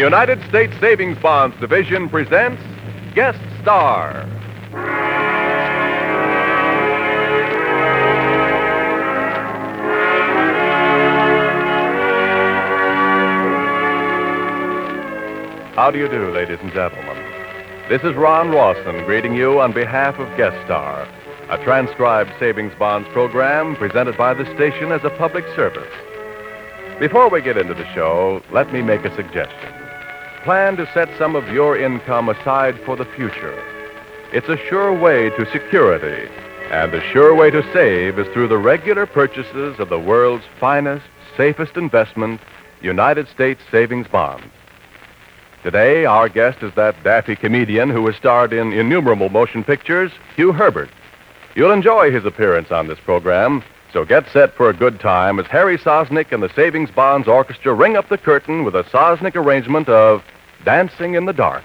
United States Savings Bonds Division presents Guest Star. How do you do, ladies and gentlemen? This is Ron Rawson greeting you on behalf of Guest Star, a transcribed savings bonds program presented by the station as a public service. Before we get into the show, let me make a suggestion. Plan to set some of your income aside for the future. It's a sure way to security, and the sure way to save is through the regular purchases of the world's finest, safest investment, United States savings bonds. Today, our guest is that daffy comedian who has starred in innumerable motion pictures, Hugh Herbert. You'll enjoy his appearance on this program, so get set for a good time as Harry Sosnick and the Savings Bonds Orchestra ring up the curtain with a Sosnick arrangement of Dancing in the Dark.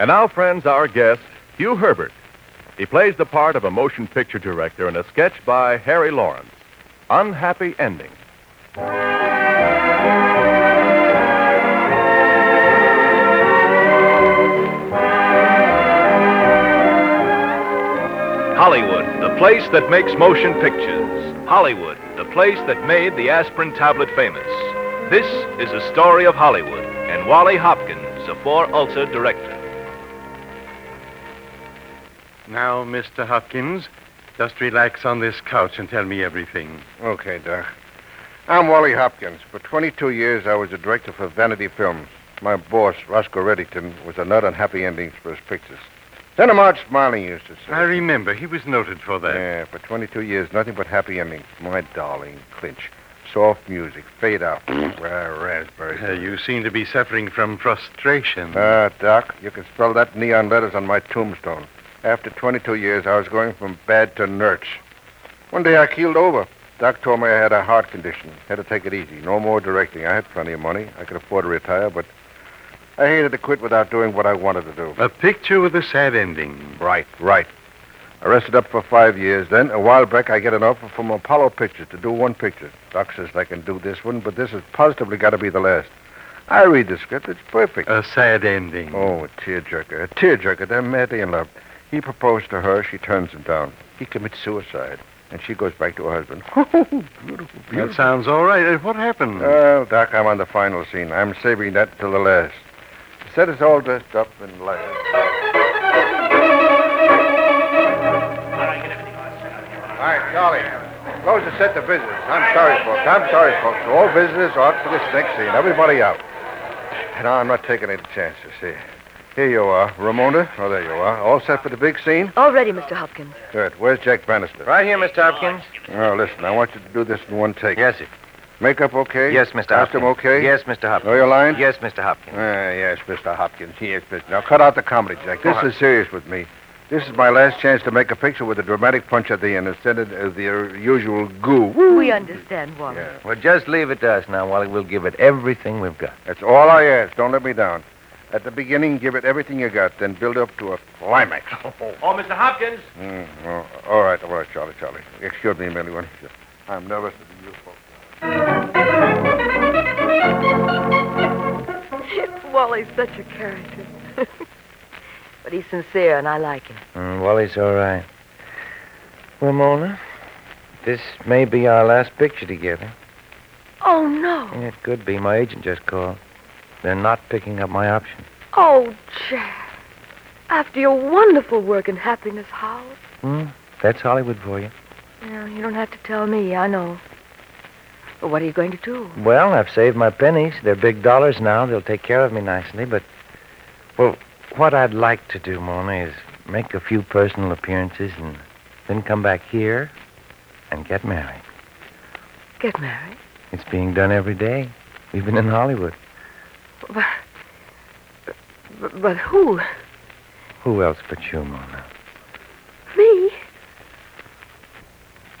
And now, friends, our guest, Hugh Herbert. He plays the part of a motion picture director in a sketch by Harry Lawrence Unhappy Ending. Hollywood, the place that makes motion pictures. Hollywood, the place that made the aspirin tablet famous. This is a story of Hollywood and Wally Hopkins, a four ulcer director. Now, Mr. Hopkins, just relax on this couch and tell me everything. Okay, Doc. I'm Wally Hopkins. For 22 years, I was a director for Vanity Films. My boss, Roscoe Reddington, was a nut on happy endings for his pictures. Send 'em out smiling, used to say. I remember he was noted for that. Yeah, for 22 years, nothing but happy endings. My darling, Clinch. Soft music. Fade out. Well, raspberry. Uh, you seem to be suffering from frustration. Ah, Doc, you can spell that neon letters on my tombstone. After 22 years, I was going from bad to nurse. One day I keeled over. Doc told me I had a heart condition. Had to take it easy. No more directing. I had plenty of money. I could afford to retire, but I hated to quit without doing what I wanted to do. A picture with a sad ending. Right, right. I rested up for five years. Then, a while back, I get an offer from Apollo Pictures to do one picture. Doc says I can do this one, but this has positively got to be the last. I read the script. It's perfect. A sad ending. Oh, a tearjerker. A tearjerker. They're madly in love. He proposed to her. She turns him down. He commits suicide. And she goes back to her husband. beautiful, That sounds all right. Uh, What happened? Well, Doc, I'm on the final scene. I'm saving that till the last. The set is all dressed up and lighted. All right, Charlie. Close the set to visitors. I'm sorry, folks. I'm sorry, folks. All visitors are out for this next scene. Everybody out. No, I'm not taking any chances. See. Here you are. Ramona. Oh, there you are. All set for the big scene? All ready, Mr. Hopkins. Good. Where's Jack Bannister? Right here, Mr. Hopkins. Oh, listen. I want you to do this in one take. Yes, sir. Makeup okay? Yes, Mr. Costume Hopkins. okay? Yes, Mr. Hopkins. Know your lines? Yes, Mr. Hopkins. Ah, yes, Mr. Hopkins. Yes, Mr. Now, cut out the comedy, Jack. This is serious with me. This is my last chance to make a picture with a dramatic punch at the end instead of uh, the uh, usual goo. We understand, Wally. Yeah, Well, just leave it to us now, Wally. We'll give it everything we've got. that's all I ask. Don't let me down. At the beginning, give it everything you got, then build up to a climax. Oh, Mr. Hopkins. Mm, oh, all right, all right, Charlie, Charlie. Excuse me, anyone. I'm nervous as usual. Wally's such a character. but he's sincere, and I like him. Mm, Wally's all right. Well, Mona, this may be our last picture together. Oh, no. It could be. My agent just called. They're not picking up my option. Oh, Jack. After your wonderful work in Happiness House. Hmm? That's Hollywood for you. Well, you don't have to tell me. I know. But what are you going to do? Well, I've saved my pennies. They're big dollars now. They'll take care of me nicely. But, well, what I'd like to do, Mona, is make a few personal appearances and then come back here and get married. Get married? It's being done every day, even in Hollywood. But, but, but who? Who else but you, Mona? Me?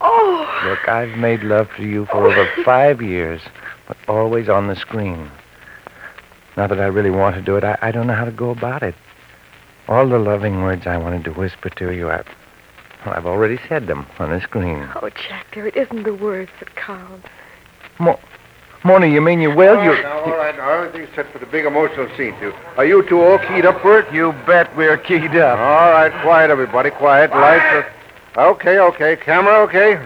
Oh. Look, I've made love to you for over five years, but always on the screen. Now that I really want to do it, I, I don't know how to go about it. All the loving words I wanted to whisper to you, I, well, I've already said them on the screen. Oh, Jack, there it isn't the words that count. Mona, you mean you will? all You, right, now, all right, now, everything's set for the big emotional scene, too. Are you two all keyed up for it? you bet we're keyed up. All right, quiet, everybody, quiet. Lights are... Okay, okay. Camera, okay?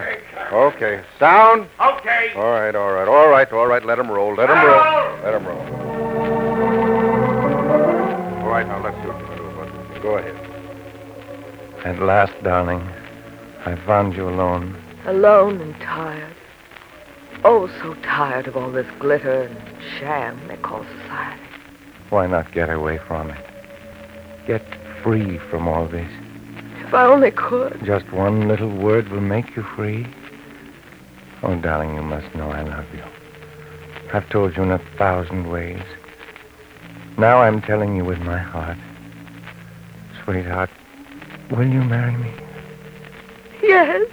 Okay. Sound? Okay. All right, all right, all right, all right. Let him roll. Let them roll. Let them roll. All right, now let's see what you can do about this. Go ahead. At last, darling, I found you alone. Alone and tired. Oh, so tired of all this glitter and sham they call society. Why not get away from it? Get free from all this. If I only could. Just one little word will make you free. Oh, darling, you must know I love you. I've told you in a thousand ways. Now I'm telling you with my heart. Sweetheart, will you marry me? Yes.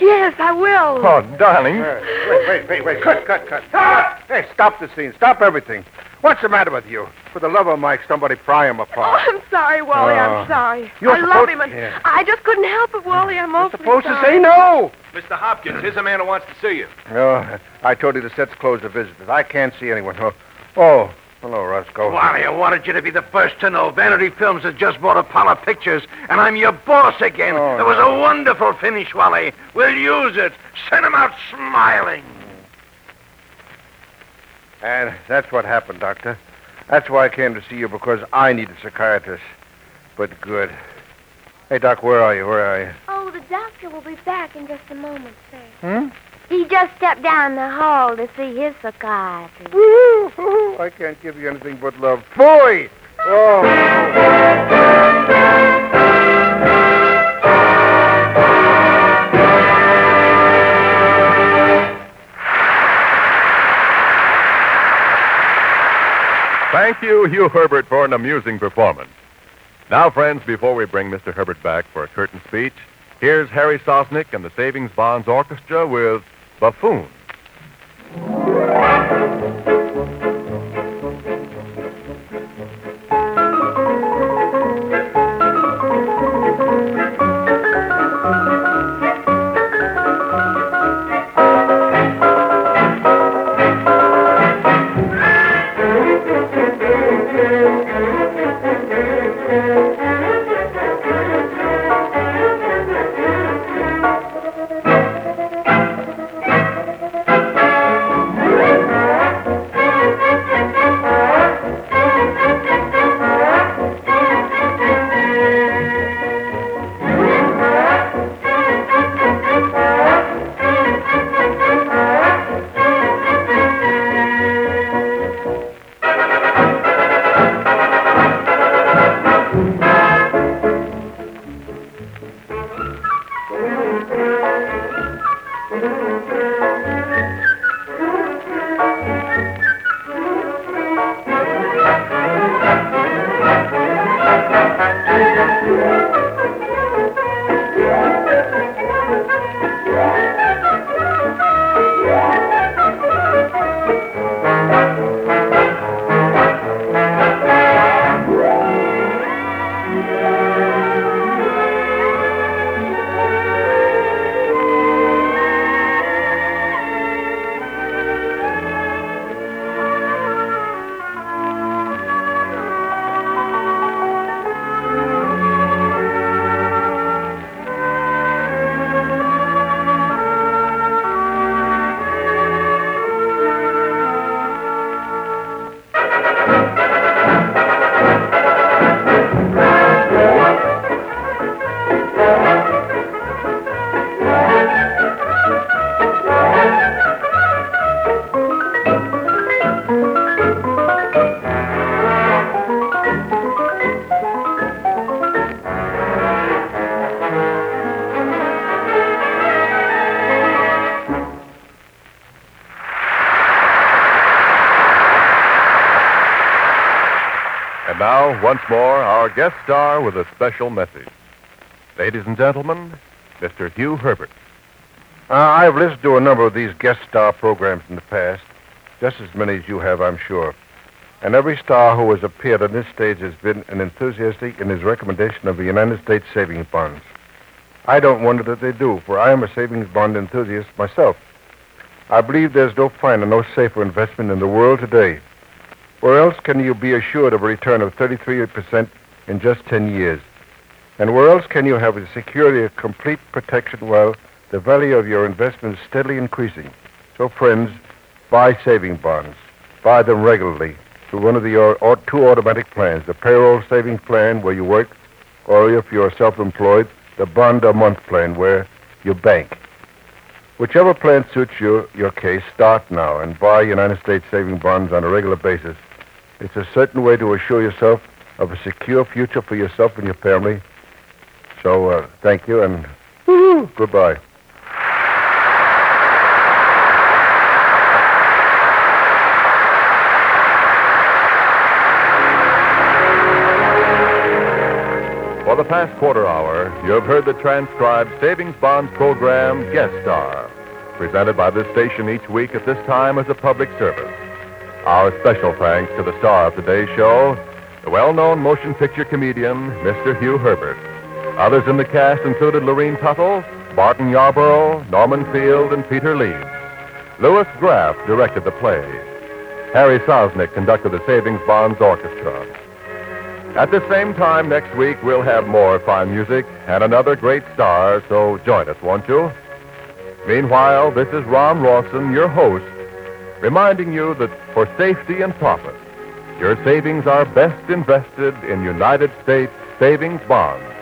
Yes, I will. Oh, darling. Hey, wait, wait, wait, wait. Cut, cut, cut. Stop! Hey, stop the scene. Stop everything. What's the matter with you? For the love of Mike, somebody pry him apart. Oh. I'm sorry, Wally. Oh. I'm uh, sorry. You're I love supposed- him, and Yeah. I just couldn't help it, Wally. I'm You're awfully supposed to sorry. say no. Mr. Hopkins, here's a man who wants to see you. No, I told you the set's closed to visitors. I can't see anyone. Oh, oh hello, Roscoe. Wally, I wanted you to be the first to know. Vanity Films has just bought Apollo Pictures, and I'm your boss again. Oh, it was a wonderful finish, Wally. We'll use it. Send him out smiling. And that's what happened, Doctor. That's why I came to see you, because I need a psychiatrist. But good. Hey, Doc, where are you? Where are you? Oh, the doctor will be back in just a moment, sir. Hmm? He just stepped down the hall to see his psychiatrist. I can't give you anything but love. boy. Oh. Thank you, Hugh Herbert, for an amusing performance. Now, friends, before we bring Mr. Herbert back for a curtain speech, here's Harry Sosnick and the Savings Bonds Orchestra with Buffoon. Our guest star with a special message. Ladies and gentlemen, Mr. Hugh Herbert. Uh, I've listened to a number of these guest star programs in the past, just as many as you have, I'm sure. And every star who has appeared on this stage has been an enthusiastic in his recommendation of the United States savings bonds. I don't wonder that they do, for I am a savings bond enthusiast myself. I believe there's no finer, no safer investment in the world today. Where else can you be assured of a return of 33% in just 10 years? And where else can you have the security of complete protection while the value of your investment is steadily increasing? So, friends, buy saving bonds. Buy them regularly through one of the or, two automatic plans the payroll saving plan where you work, or if you're self employed, the bond a month plan where you bank. Whichever plan suits you, your case, start now and buy United States saving bonds on a regular basis. It's a certain way to assure yourself of a secure future for yourself and your family. So, uh, thank you and goodbye. For the past quarter hour, you have heard the transcribed Savings Bonds program Guest Star, presented by this station each week at this time as a public service. Our special thanks to the star of today's show, the well-known motion picture comedian, Mr. Hugh Herbert. Others in the cast included Lorene Tuttle, Barton Yarborough, Norman Field, and Peter Leeds. Louis Graff directed the play. Harry Sosnick conducted the Savings Bonds Orchestra. At the same time next week, we'll have more fine music and another great star, so join us, won't you? Meanwhile, this is Ron Rawson, your host, reminding you that for safety and profit, your savings are best invested in United States savings bonds.